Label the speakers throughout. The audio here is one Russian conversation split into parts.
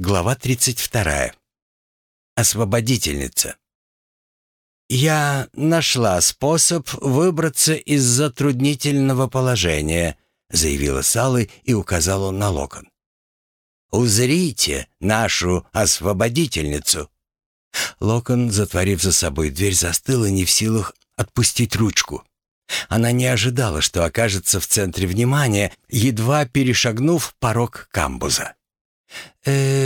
Speaker 1: Глава 32. Освободительница. «Я нашла способ выбраться из затруднительного положения», заявила Салы и указала на локон. «Узрите нашу освободительницу». Локон, затворив за собой дверь, застыла не в силах отпустить ручку. Она не ожидала, что окажется в центре внимания, едва перешагнув порог камбуза э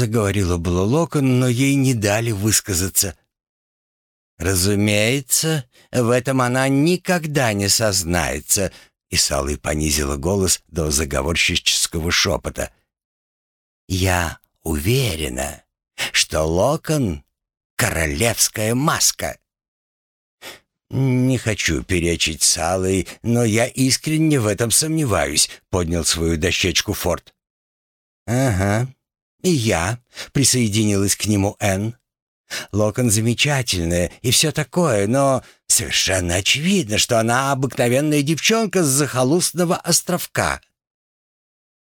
Speaker 1: заговорила было Локон, но ей не дали высказаться. «Разумеется, в этом она никогда не сознается», и Салой понизила голос до заговорщического шепота. «Я уверена, что Локон — королевская маска». «Не хочу перечить Салой, но я искренне в этом сомневаюсь», — поднял свою дощечку Форд. «Ага, и я», — присоединилась к нему Энн. «Локон замечательная и все такое, но совершенно очевидно, что она обыкновенная девчонка с захолустного островка».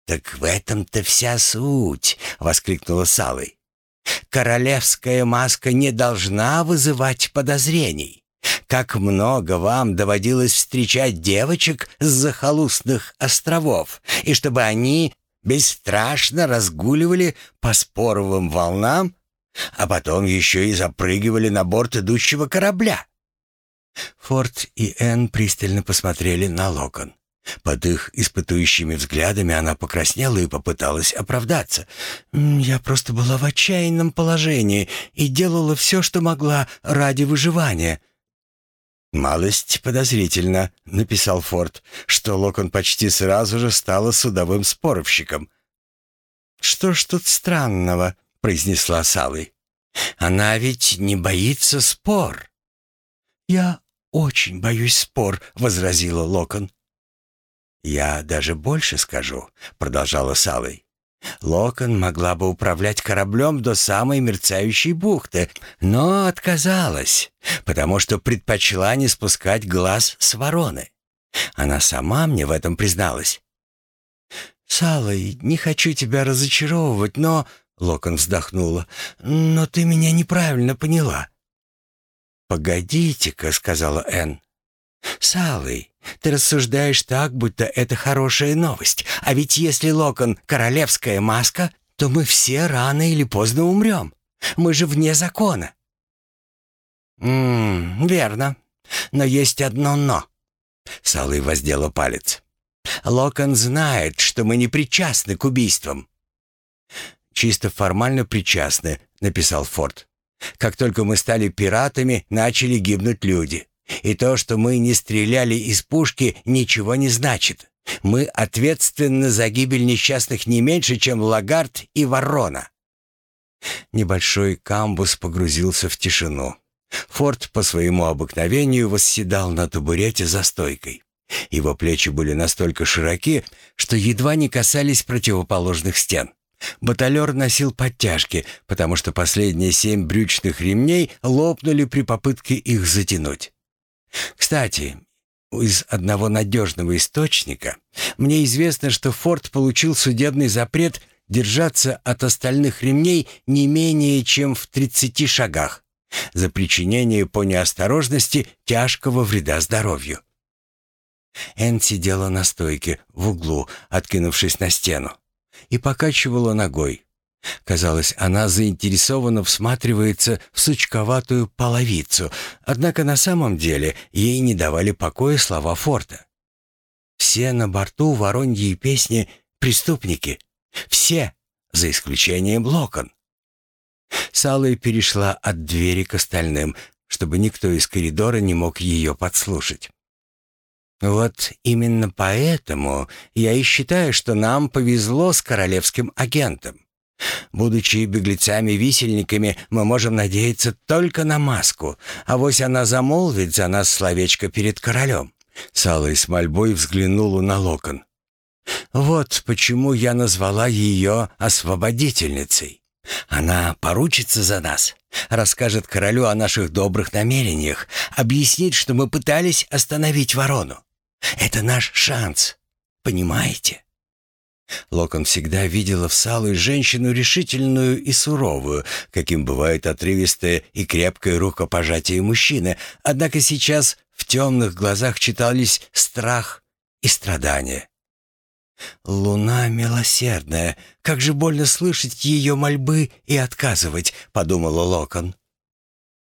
Speaker 1: «Так в этом-то вся суть», — воскликнула Салой. «Королевская маска не должна вызывать подозрений. Как много вам доводилось встречать девочек с захолустных островов, и чтобы они бесстрашно разгуливали по споровым волнам, а потом еще и запрыгивали на борт идущего корабля. Форд и Энн пристально посмотрели на Локон. Под их испытующими взглядами она покраснела и попыталась оправдаться. «Я просто была в отчаянном положении и делала все, что могла ради выживания. «Малость подозрительно», — написал Форд, что Локон почти сразу же стала судовым споровщиком. «Что ж тут странного?» — произнесла Салли. «Она ведь не боится спор». «Я очень боюсь спор», — возразила Локон. «Я даже больше скажу», — продолжала Салли. Локон могла бы управлять кораблем до самой мерцающей бухты, но отказалась, потому что предпочла не спускать глаз с вороны. Она сама мне в этом призналась. «Салой, не хочу тебя разочаровывать, но...» — Локон вздохнула. «Но ты меня неправильно поняла». «Погодите-ка», — сказала Энн. «Салой, ты рассуждаешь так, будто это хорошая новость. А ведь если Локон — королевская маска, то мы все рано или поздно умрем. Мы же вне закона». «Ммм, верно. Но есть одно «но». Салый воздела палец. «Локон знает, что мы не причастны к убийствам». «Чисто формально причастны», — написал Форд. «Как только мы стали пиратами, начали гибнуть люди. И то, что мы не стреляли из пушки, ничего не значит. Мы ответственны за гибель несчастных не меньше, чем Лагард и Ворона». Небольшой камбус погрузился в тишину. Форд по своему обыкновению восседал на табурете за стойкой. Его плечи были настолько широки, что едва не касались противоположных стен. Баталер носил подтяжки, потому что последние семь брючных ремней лопнули при попытке их затянуть. Кстати, из одного надежного источника мне известно, что Форд получил судебный запрет держаться от остальных ремней не менее чем в 30 шагах за причинение по неосторожности тяжкого вреда здоровью. Энн сидела на стойке в углу, откинувшись на стену, и покачивала ногой. Казалось, она заинтересованно всматривается в сучковатую половицу, однако на самом деле ей не давали покоя слова Форта. «Все на борту вороньи песни — преступники. Все, за исключением Локон». Салой перешла от двери к остальным, чтобы никто из коридора не мог ее подслушать. «Вот именно поэтому я и считаю, что нам повезло с королевским агентом. Будучи беглецами-висельниками, мы можем надеяться только на маску, а вось она замолвит за нас словечко перед королем». Салой с мольбой взглянула на локон. «Вот почему я назвала ее освободительницей. Она поручится за нас, расскажет королю о наших добрых намерениях, объяснит, что мы пытались остановить ворону. Это наш шанс, понимаете?» Локон всегда видела в Салой женщину решительную и суровую, каким бывает отрывистое и крепкое рукопожатие мужчины, однако сейчас в темных глазах читались страх и страдания. «Луна милосердная, как же больно слышать ее мольбы и отказывать», — подумала Локон.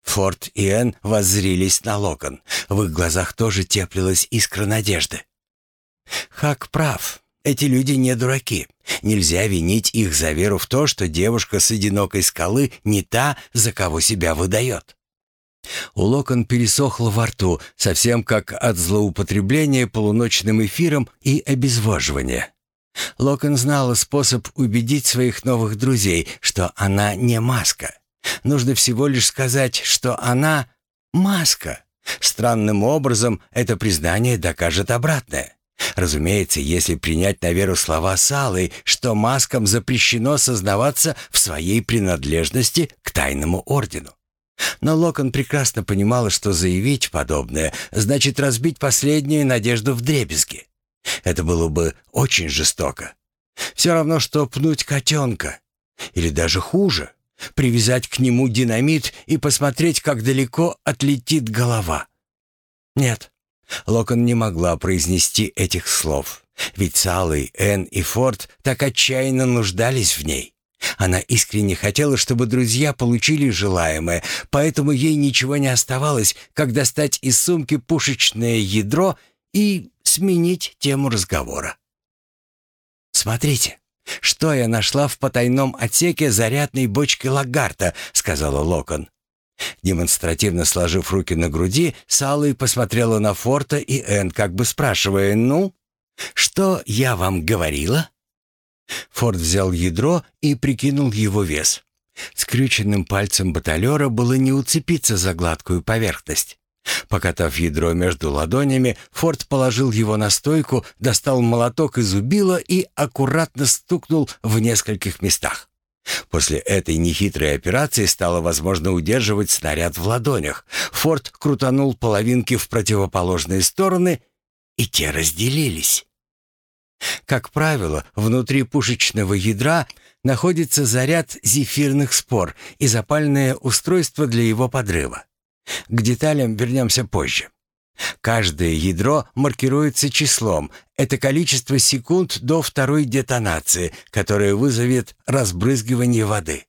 Speaker 1: Форд и Энн воззрились на Локон. В их глазах тоже теплилась искра надежды. Хак прав. Эти люди не дураки. Нельзя винить их за веру в то, что девушка с одинокой скалы не та, за кого себя выдает. У Локон пересохло во рту, совсем как от злоупотребления полуночным эфиром и обезвоживания. Локон знала способ убедить своих новых друзей, что она не маска. Нужно всего лишь сказать, что она маска. Странным образом это признание докажет обратное. Разумеется, если принять на веру слова Салы, что маскам запрещено сознаваться в своей принадлежности к тайному ордену. Но Локон прекрасно понимала, что заявить подобное значит разбить последнюю надежду в дребезги. Это было бы очень жестоко. Все равно, что пнуть котенка. Или даже хуже, привязать к нему динамит и посмотреть, как далеко отлетит голова. Нет, Локон не могла произнести этих слов, ведь Салли, Энн и Форд так отчаянно нуждались в ней. Она искренне хотела, чтобы друзья получили желаемое, поэтому ей ничего не оставалось, как достать из сумки пушечное ядро и сменить тему разговора. «Смотрите, что я нашла в потайном отсеке зарядной бочки Лагарта», — сказала Локон. Демонстративно сложив руки на груди, Салли посмотрела на Форта и Энн, как бы спрашивая, «Ну, что я вам говорила?» Форд взял ядро и прикинул его вес. Скрюченным пальцем баталера было не уцепиться за гладкую поверхность. Покатав ядро между ладонями, Форд положил его на стойку, достал молоток из убила и аккуратно стукнул в нескольких местах. После этой нехитрой операции стало возможно удерживать снаряд в ладонях. Форд крутанул половинки в противоположные стороны, и те разделились. Как правило, внутри пушечного ядра находится заряд зефирных спор и запальное устройство для его подрыва. К деталям вернемся позже. Каждое ядро маркируется числом. Это количество секунд до второй детонации, которая вызовет разбрызгивание воды.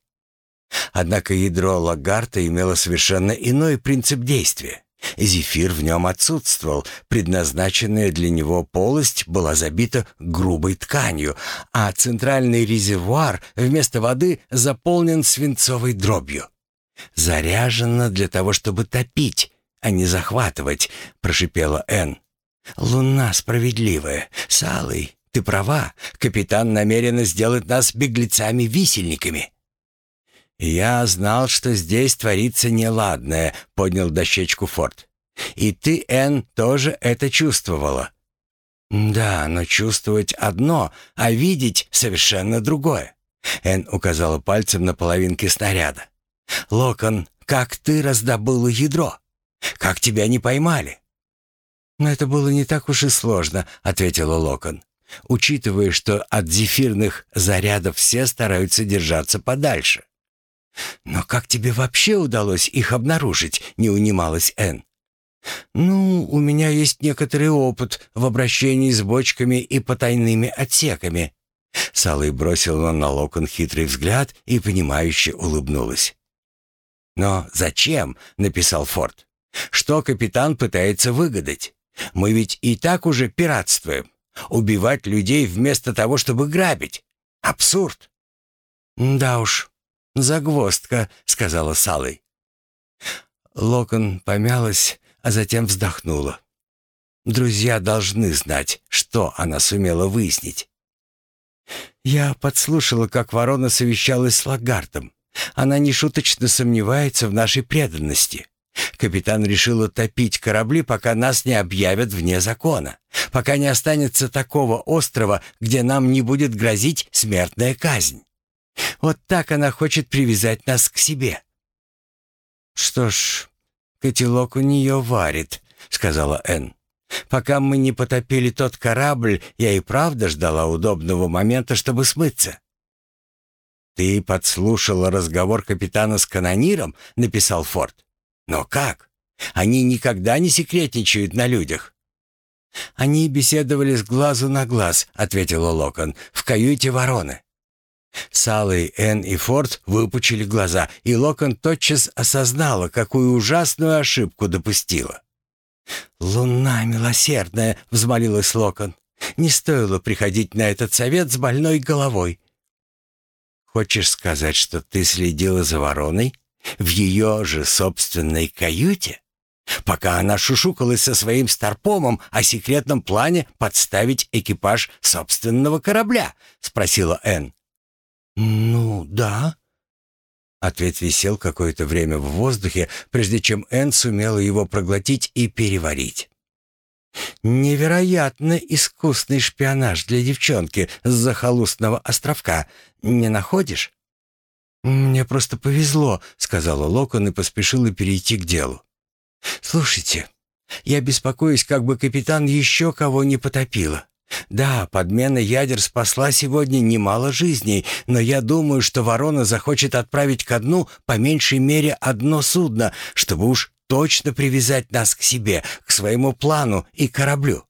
Speaker 1: Однако ядро Лагарта имело совершенно иной принцип действия. Зефир в нем отсутствовал, предназначенная для него полость была забита грубой тканью, а центральный резервуар вместо воды заполнен свинцовой дробью. «Заряжено для того, чтобы топить, а не захватывать», — прошипела Энн. «Луна справедливая. Салый, ты права. Капитан намерен сделать нас беглецами-висельниками». «Я знал, что здесь творится неладное», — поднял дощечку Форд. «И ты, Энн, тоже это чувствовала». «Да, но чувствовать одно, а видеть совершенно другое». Энн указала пальцем на половинки снаряда. «Локон, как ты раздобыла ядро? Как тебя не поймали?» «Но это было не так уж и сложно», — ответила Локон. «Учитывая, что от зефирных зарядов все стараются держаться подальше». «Но как тебе вообще удалось их обнаружить?» — не унималась Энн. «Ну, у меня есть некоторый опыт в обращении с бочками и потайными отсеками». Салый бросила на Локон хитрый взгляд и, понимающе улыбнулась. «Но зачем?» — написал Форд. «Что капитан пытается выгадать? Мы ведь и так уже пиратствуем. Убивать людей вместо того, чтобы грабить. Абсурд!» «Да уж, «Загвоздка», — сказала Салой. Локон помялась, а затем вздохнула. Друзья должны знать, что она сумела выяснить. Я подслушала, как ворона совещалась с Лагартом. Она нешуточно сомневается в нашей преданности. Капитан решил утопить корабли, пока нас не объявят вне закона, пока не останется такого острова, где нам не будет грозить смертная казнь. Вот так она хочет привязать нас к себе». «Что ж, котелок у нее варит», — сказала Энн. Пока мы не потопили тот корабль, я и правда ждала удобного момента, чтобы смыться. «Ты подслушала разговор капитана с канониром?» — написал Форд. «Но как? Они никогда не секретничают на людях». «Они беседовали с глазу на глаз», — ответила Локон, — «в каюте вороны». Салли, Энн и Форд выпучили глаза, и Локон тотчас осознала, какую ужасную ошибку допустила. «Луна милосердная!» — взмолилась Локон. «Не стоило приходить на этот совет с больной головой». «Хочешь сказать, что ты следила за вороной в ее же собственной каюте?» пока она шушукалась со своим старпомом о секретном плане подставить экипаж собственного корабля?» — спросила Энн. «Ну, да». Ответ висел какое-то время в воздухе, прежде чем Энн сумела его проглотить и переварить. «Невероятно искусный шпионаж для девчонки с захолустного островка. Не находишь?» «Мне просто повезло», — сказала Локон и поспешила перейти к делу. «Слушайте, я беспокоюсь, как бы капитан еще кого не потопила. Да, подмена ядер спасла сегодня немало жизней, но я думаю, что ворона захочет отправить ко дну по меньшей мере одно судно, чтобы уж точно привязать нас к себе, к своему плану и кораблю».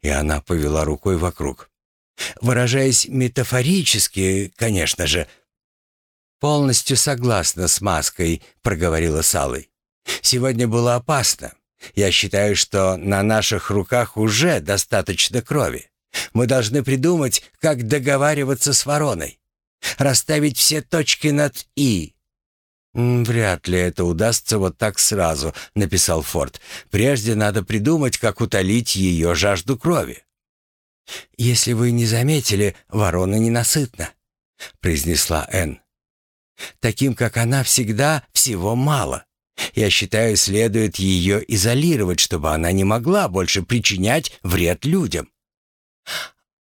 Speaker 1: И она повела рукой вокруг. Выражаясь метафорически, конечно же. «Полностью согласна с маской», — проговорила Салой. «Сегодня было опасно. Я считаю, что на наших руках уже достаточно крови. Мы должны придумать, как договариваться с вороной. Расставить все точки над «и». «Вряд ли это удастся вот так сразу», — написал Форд. «Прежде надо придумать, как утолить ее жажду крови». «Если вы не заметили, ворона ненасытна», — произнесла Энн. «Таким, как она, всегда всего мало. Я считаю, следует ее изолировать, чтобы она не могла больше причинять вред людям.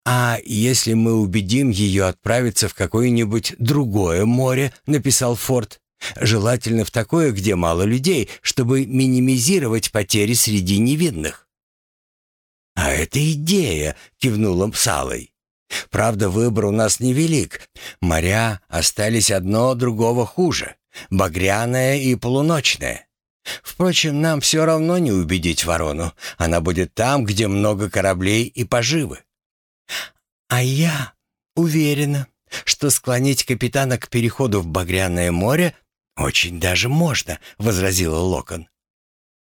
Speaker 1: «А если мы убедим ее отправиться в какое-нибудь другое море», — написал Форд, «желательно в такое, где мало людей, чтобы минимизировать потери среди невинных». «А это идея», — кивнула Псалой. «Правда, выбор у нас невелик. Моря остались одно другого хуже багряная и полуночная. Впрочем, нам все равно не убедить ворону. Она будет там, где много кораблей и поживы. А я уверена, что склонить капитана к переходу в Багряное море очень даже можно, возразила Локон.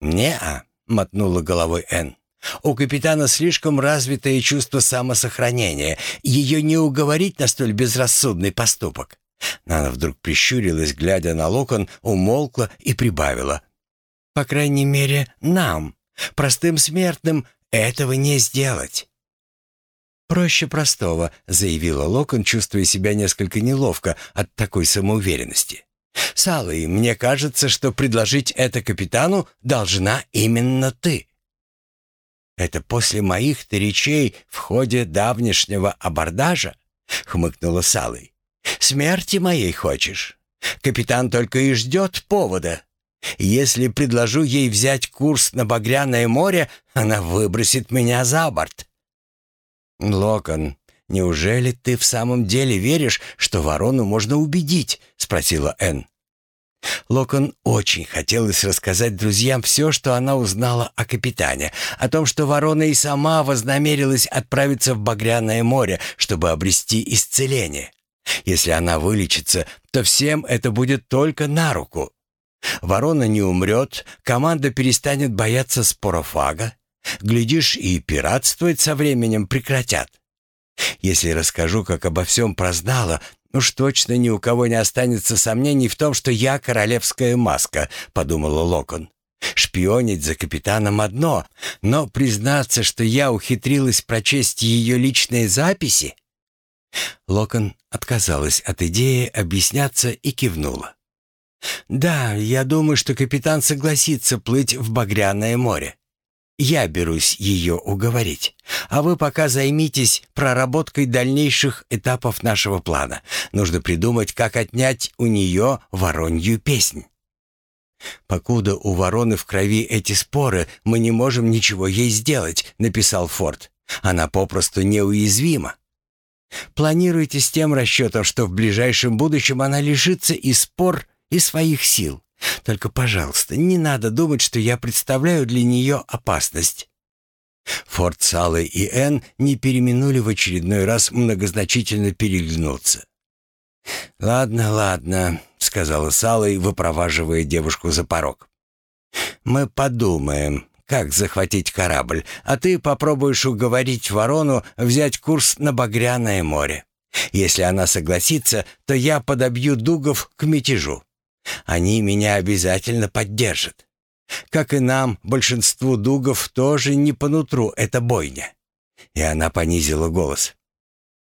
Speaker 1: Не-а, мотнула головой Энн. У капитана слишком развитое чувство самосохранения. Ее не уговорить на столь безрассудный поступок. Нана вдруг прищурилась, глядя на локон, умолкла и прибавила. «По крайней мере, нам, простым смертным, этого не сделать». «Проще простого», — заявила Локон, чувствуя себя несколько неловко от такой самоуверенности. «Салый, мне кажется, что предложить это капитану должна именно ты». «Это после моих-то речей в ходе давнешнего абордажа?» — хмыкнула Салый. Смерти моей хочешь? Капитан только и ждет повода. Если предложу ей взять курс на Багряное море, она выбросит меня за борт. Локон, неужели ты в самом деле веришь, что ворону можно убедить? спросила Энн. Локон очень хотелось рассказать друзьям все, что она узнала о капитане, о том, что ворона и сама вознамерилась отправиться в Багряное море, чтобы обрести исцеление. Если она вылечится, то всем это будет только на руку. Ворона не умрет, команда перестанет бояться спорофага. Глядишь, и пиратствовать со временем прекратят. Если расскажу, как обо всем прознала, уж точно ни у кого не останется сомнений в том, что я королевская маска, подумала Локон. Шпионить за капитаном одно, но признаться, что я ухитрилась прочесть ее личные записи, Локон отказалась от идеи объясняться и кивнула. «Да, я думаю, что капитан согласится плыть в Багряное море. Я берусь ее уговорить, а вы пока займитесь проработкой дальнейших этапов нашего плана. Нужно придумать, как отнять у нее воронью песнь». «Покуда у вороны в крови эти споры, мы не можем ничего ей сделать», — написал Форд. «Она попросту неуязвима. Планируйте с тем расчетом, что в ближайшем будущем она лишится и спор, и своих сил. Только, пожалуйста, не надо думать, что я представляю для нее опасность». Форд Саллы и Энн не переминули в очередной раз многозначительно переглянуться. «Ладно, ладно», — сказала Салой, выпроваживая девушку за порог. «Мы подумаем, как захватить корабль, а ты попробуешь уговорить ворону взять курс на Багряное море. Если она согласится, то я подобью дугов к мятежу. Они меня обязательно поддержат. Как и нам, большинству дугов тоже не по нутру эта бойня». И она понизила голос.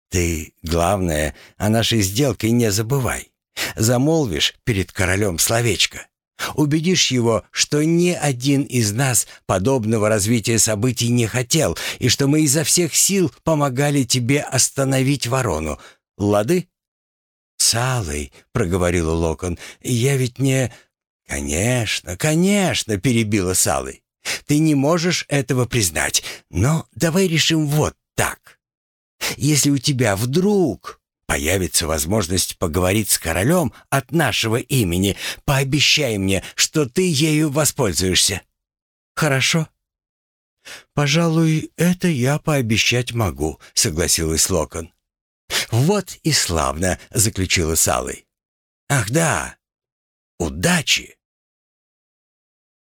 Speaker 1: «Ты, главное, о нашей сделке не забывай. Замолвишь перед королем словечко. Убедишь его, что ни один из нас подобного развития событий не хотел, и что мы изо всех сил помогали тебе остановить ворону. Лады?» «Салый», — проговорила Локон, — «я ведь не...» «Конечно, конечно», — перебила Салый. «Ты не можешь этого признать, но давай решим вот так. Если у тебя вдруг появится возможность поговорить с королем от нашего имени, пообещай мне, что ты ею воспользуешься. Хорошо?» «Пожалуй, это я пообещать могу», — согласилась Локон. «Вот и славно», — заключила Салой. «Ах да, удачи!»